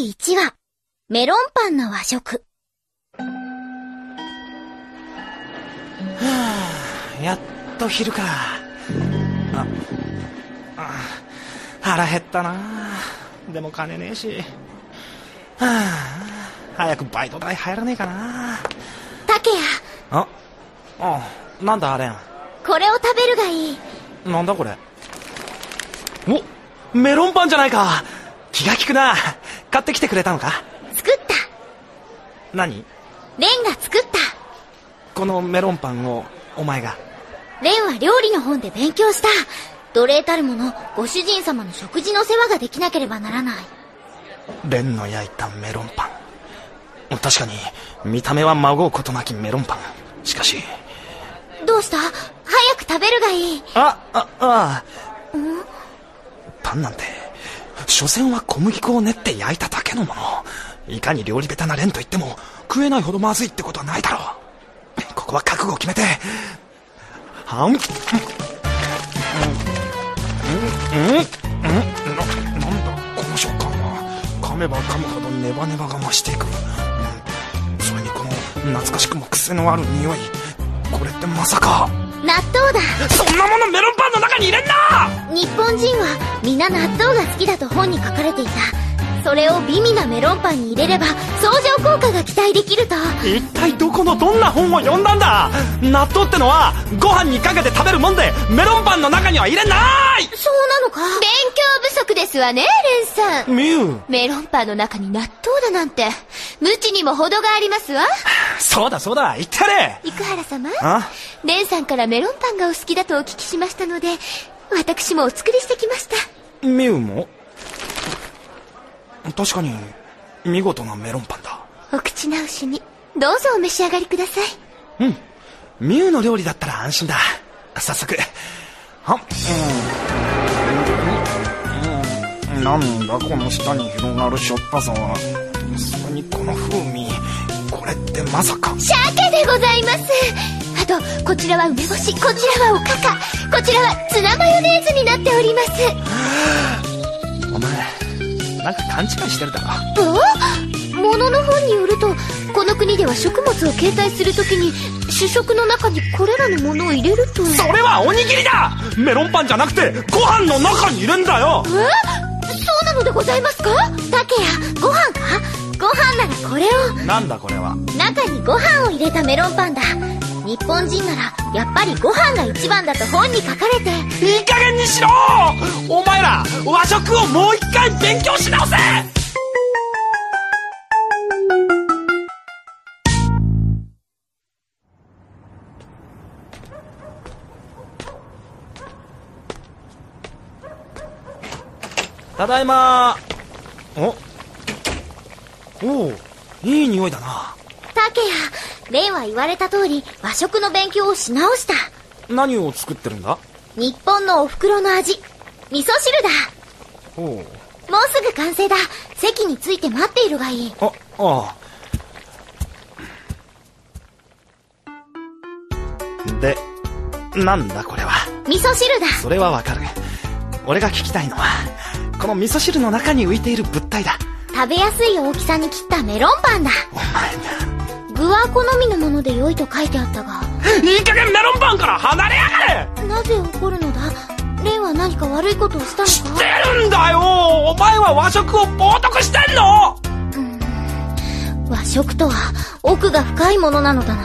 第1話、メロンパンの和食。はあ、やっと昼か。あ、あ腹減ったな。でも金ねえし。はあ、早くバイト代入らねえかな。竹谷、あ、あ、なんだあれん。これを食べるがいい。なんだこれ。お、メロンパンじゃないか。気が利くな。買ってきてくれたのか？作った。何？レンが作った。このメロンパンを、お前が。レンは料理の本で勉強した。奴隷たるもの、ご主人様の食事の世話ができなければならない。レンの焼いたメロンパン。確かに、見た目はまごうことなきメロンパン。しかし。どうした？早く食べるがいい。あ、あ、ああ。ん？パンなんて、所詮は小麦粉を練って焼いただけのもの。いかに料理下手なレンと言っても、食えないほどまずいってことはないだろう。ここは覚悟を決めて、はん、うん、うん、うん、うん、な、なん。だ、この食感は。噛めば噛むほどネバネバが増していく。うん、それにこの懐かしくも癖のある匂い。これってまさか。納豆だそん。なものメロンパンの中に入れん。な日本人は皆納豆が好きだと本に書かれていた。それを美味なメロンパンに入れれば相乗効果が期待できると。一体どこのどんな本を読んだんだ？納豆ってのはご飯にかけて食べるもんでメロンパンの中には入れない！そうなのか？勉強不足ですわねレンさん。ミュウメロンパンの中に納豆だなんて。無知にも程がありますわ。そうだそうだ言ってやれ。生原様？あ？レンさんからメロンパンがお好きだとお聞きしましたので私もお作りしてきました。ミュウも？確かに見事なメロンパンだ。お口直しにどうぞお召し上がりください。うん。ミュウの料理だったら安心だ。早速。はうん、うん。うん、なんだこの舌に広がるしょっぱさは。それにこの風味。これってまさか。鮭でございますあとこちらは梅干しこちらはおかかこちらはツナマヨネーズになっております。お前なんか勘違いしてるだろ。お？物の本によるとこの国では食物を携帯するときに主食の中にこれらのものを入れると。それはおにぎりだ！メロンパンじゃなくてご飯の中に入れんだよ。え？そうなのでございますか？竹谷ご飯か？ご飯ならこれを。なんだこれは。中にご飯を入れたメロンパンだ日本人ならやっぱりご飯が一番だと本に書かれて。いい加減にしろお前ら和食をもう一回勉強し直せ。ただいま。お？おおいい匂いだな。竹谷レンは言われた通り和食の勉強をし直した。何を作ってるんだ？日本のお袋の味。味噌汁だ。おおもうすぐ完成だ。席について待っているがいい。あああ。でなんだこれは？味噌汁だ。それはわかる。俺が聞きたいのはこの味噌汁の中に浮いている物体だ。食べやすい大きさに切ったメロンパンだ。お前具は好みのもので良いと書いてあったが。いい加減メロンパンから離れやがれ！なぜ怒るのだ？レンは何か悪いことをしたのか？知ってるんだよ！お前は和食を冒涜してんの！うーん。和食とは奥が深いものなのだな